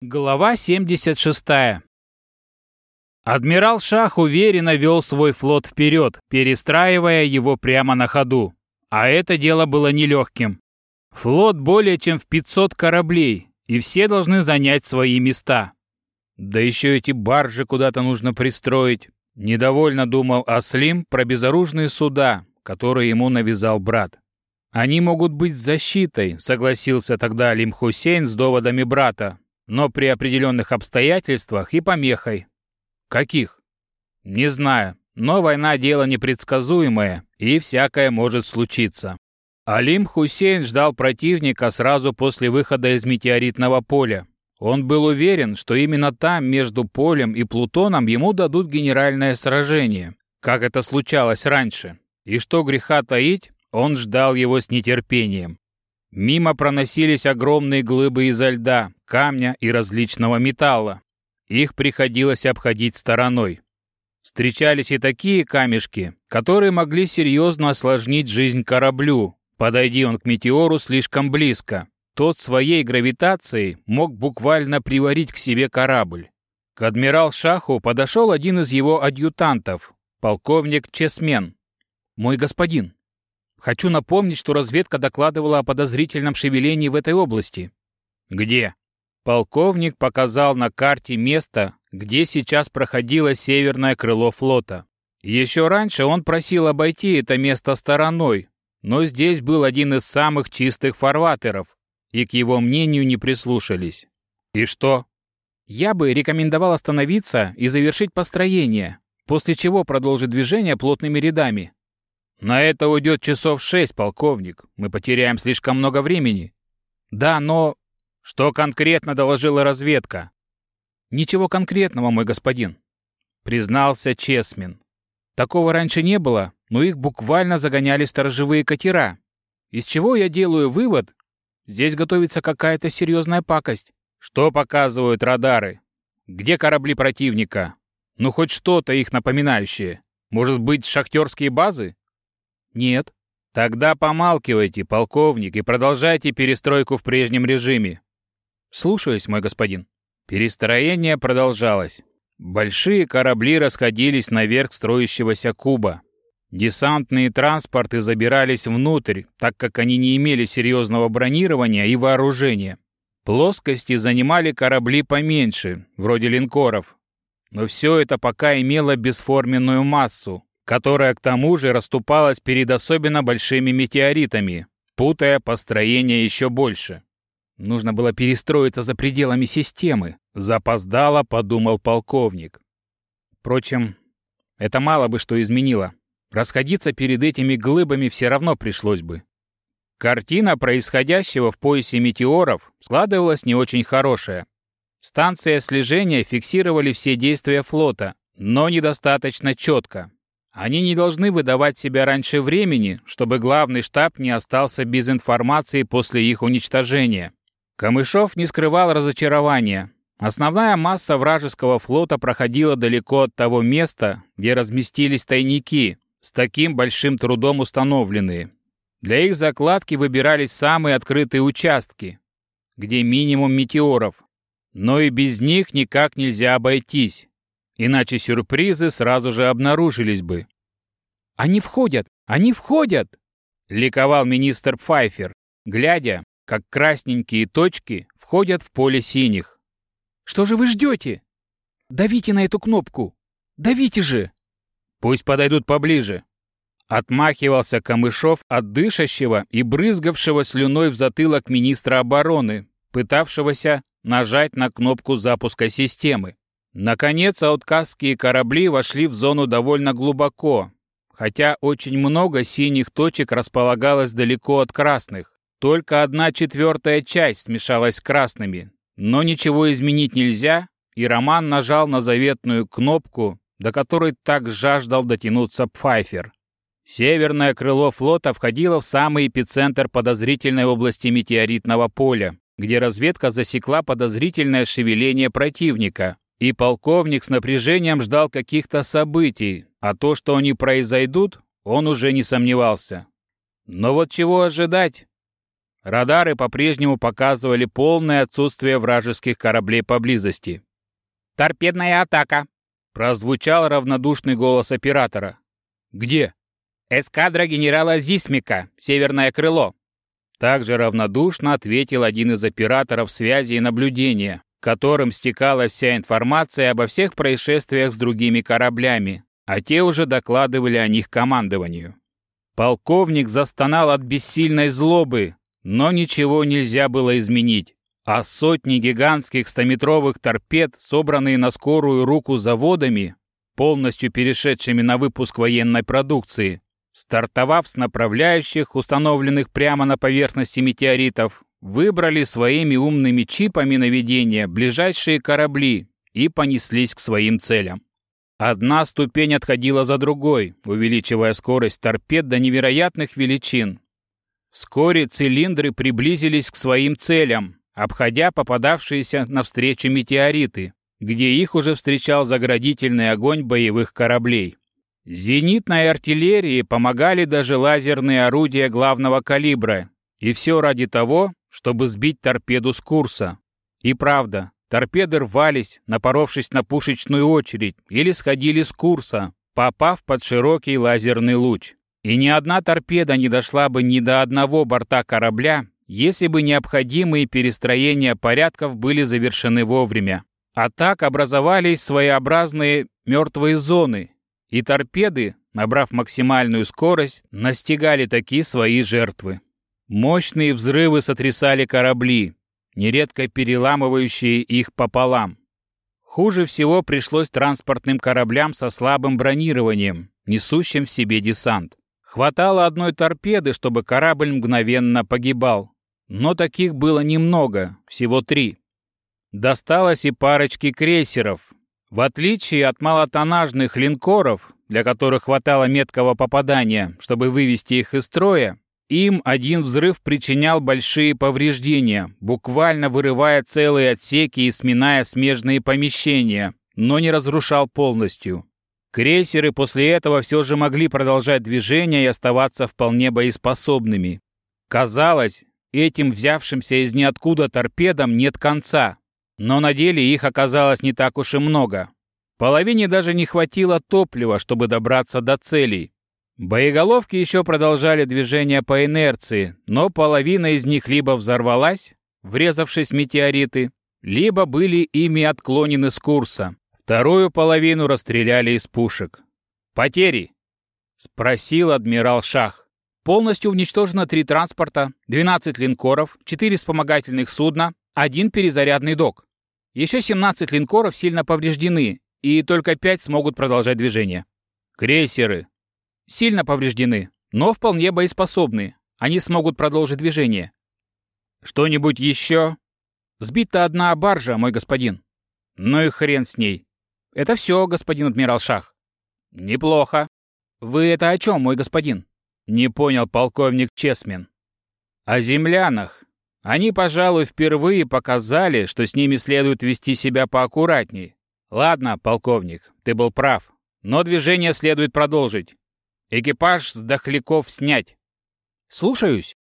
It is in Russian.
Глава 76. Адмирал Шах уверенно вел свой флот вперед, перестраивая его прямо на ходу. А это дело было нелегким. Флот более чем в 500 кораблей, и все должны занять свои места. Да еще эти баржи куда-то нужно пристроить. Недовольно думал Аслим про безоружные суда, которые ему навязал брат. Они могут быть защитой, согласился тогда Алим Хусейн с доводами брата, но при определенных обстоятельствах и помехой. Каких? Не знаю, но война – дело непредсказуемое, и всякое может случиться. Алим Хусейн ждал противника сразу после выхода из метеоритного поля. Он был уверен, что именно там, между полем и Плутоном, ему дадут генеральное сражение, как это случалось раньше. И что греха таить, он ждал его с нетерпением. Мимо проносились огромные глыбы изо льда, камня и различного металла. Их приходилось обходить стороной. Встречались и такие камешки, которые могли серьезно осложнить жизнь кораблю, подойди он к метеору слишком близко. Тот своей гравитацией мог буквально приварить к себе корабль. К адмирал Шаху подошел один из его адъютантов, полковник Чесмен. «Мой господин, Хочу напомнить, что разведка докладывала о подозрительном шевелении в этой области. Где? Полковник показал на карте место, где сейчас проходило северное крыло флота. Еще раньше он просил обойти это место стороной, но здесь был один из самых чистых фарватеров, и к его мнению не прислушались. И что? Я бы рекомендовал остановиться и завершить построение, после чего продолжить движение плотными рядами. На это уйдет часов шесть, полковник. Мы потеряем слишком много времени. Да, но... Что конкретно доложила разведка? Ничего конкретного, мой господин. Признался Чесмин. Такого раньше не было, но их буквально загоняли сторожевые катера. Из чего я делаю вывод? Здесь готовится какая-то серьезная пакость. Что показывают радары? Где корабли противника? Ну, хоть что-то их напоминающее. Может быть, шахтерские базы? Нет. Тогда помалкивайте, полковник, и продолжайте перестройку в прежнем режиме. Слушаюсь, мой господин. Перестроение продолжалось. Большие корабли расходились наверх строящегося куба. Десантные транспорты забирались внутрь, так как они не имели серьезного бронирования и вооружения. Плоскости занимали корабли поменьше, вроде линкоров. Но все это пока имело бесформенную массу, которая к тому же расступалась перед особенно большими метеоритами, путая построение еще больше. Нужно было перестроиться за пределами системы, запоздало подумал полковник. Впрочем, это мало бы что изменило. Расходиться перед этими глыбами все равно пришлось бы. Картина происходящего в поясе метеоров складывалась не очень хорошая. Станция слежения фиксировали все действия флота, но недостаточно четко. Они не должны выдавать себя раньше времени, чтобы главный штаб не остался без информации после их уничтожения. Камышов не скрывал разочарования. Основная масса вражеского флота проходила далеко от того места, где разместились тайники, с таким большим трудом установленные. Для их закладки выбирались самые открытые участки, где минимум метеоров. Но и без них никак нельзя обойтись. Иначе сюрпризы сразу же обнаружились бы. «Они входят! Они входят!» — ликовал министр Пфайфер, глядя, как красненькие точки входят в поле синих. «Что же вы ждете? Давите на эту кнопку! Давите же!» «Пусть подойдут поближе!» Отмахивался Камышов от дышащего и брызгавшего слюной в затылок министра обороны, пытавшегося нажать на кнопку запуска системы. Наконец, ауткастские корабли вошли в зону довольно глубоко, хотя очень много синих точек располагалось далеко от красных. Только одна четвертая часть смешалась с красными. Но ничего изменить нельзя, и Роман нажал на заветную кнопку, до которой так жаждал дотянуться Пфайфер. Северное крыло флота входило в самый эпицентр подозрительной области метеоритного поля, где разведка засекла подозрительное шевеление противника, и полковник с напряжением ждал каких-то событий, а то, что они произойдут, он уже не сомневался. Но вот чего ожидать? Радары по-прежнему показывали полное отсутствие вражеских кораблей поблизости. «Торпедная атака!» — прозвучал равнодушный голос оператора. «Где?» «Эскадра генерала Зисмика, северное крыло». Также равнодушно ответил один из операторов связи и наблюдения, которым стекала вся информация обо всех происшествиях с другими кораблями, а те уже докладывали о них командованию. Полковник застонал от бессильной злобы, но ничего нельзя было изменить, а сотни гигантских стометровых торпед, собранные на скорую руку заводами, полностью перешедшими на выпуск военной продукции, стартовав с направляющих, установленных прямо на поверхности метеоритов, выбрали своими умными чипами наведения ближайшие корабли и понеслись к своим целям. Одна ступень отходила за другой, увеличивая скорость торпед до невероятных величин. Вскоре цилиндры приблизились к своим целям, обходя попадавшиеся навстречу метеориты, где их уже встречал заградительный огонь боевых кораблей. Зенитной артиллерии помогали даже лазерные орудия главного калибра, и все ради того, чтобы сбить торпеду с курса. И правда, торпеды рвались, напоровшись на пушечную очередь, или сходили с курса, попав под широкий лазерный луч. И ни одна торпеда не дошла бы ни до одного борта корабля, если бы необходимые перестроения порядков были завершены вовремя. А так образовались своеобразные мертвые зоны, и торпеды, набрав максимальную скорость, настигали такие свои жертвы. Мощные взрывы сотрясали корабли, нередко переламывающие их пополам. Хуже всего пришлось транспортным кораблям со слабым бронированием, несущим в себе десант. Хватало одной торпеды, чтобы корабль мгновенно погибал. Но таких было немного, всего три. Досталось и парочке крейсеров. В отличие от малотоннажных линкоров, для которых хватало меткого попадания, чтобы вывести их из строя, им один взрыв причинял большие повреждения, буквально вырывая целые отсеки и сминая смежные помещения, но не разрушал полностью. Крейсеры после этого все же могли продолжать движение и оставаться вполне боеспособными. Казалось, этим взявшимся из ниоткуда торпедам нет конца, но на деле их оказалось не так уж и много. Половине даже не хватило топлива, чтобы добраться до целей. Боеголовки еще продолжали движение по инерции, но половина из них либо взорвалась, врезавшись в метеориты, либо были ими отклонены с курса. Вторую половину расстреляли из пушек. «Потери?» — спросил адмирал Шах. «Полностью уничтожено три транспорта, 12 линкоров, 4 вспомогательных судна, один перезарядный док. Еще 17 линкоров сильно повреждены, и только 5 смогут продолжать движение. Крейсеры сильно повреждены, но вполне боеспособны. Они смогут продолжить движение. Что-нибудь еще? Сбита одна баржа, мой господин. Ну и хрен с ней. Это все, господин адмирал Шах. Неплохо. Вы это о чем, мой господин? Не понял полковник Чесмин. О землянах. Они, пожалуй, впервые показали, что с ними следует вести себя поаккуратней. Ладно, полковник, ты был прав. Но движение следует продолжить. Экипаж с дохляков снять. Слушаюсь.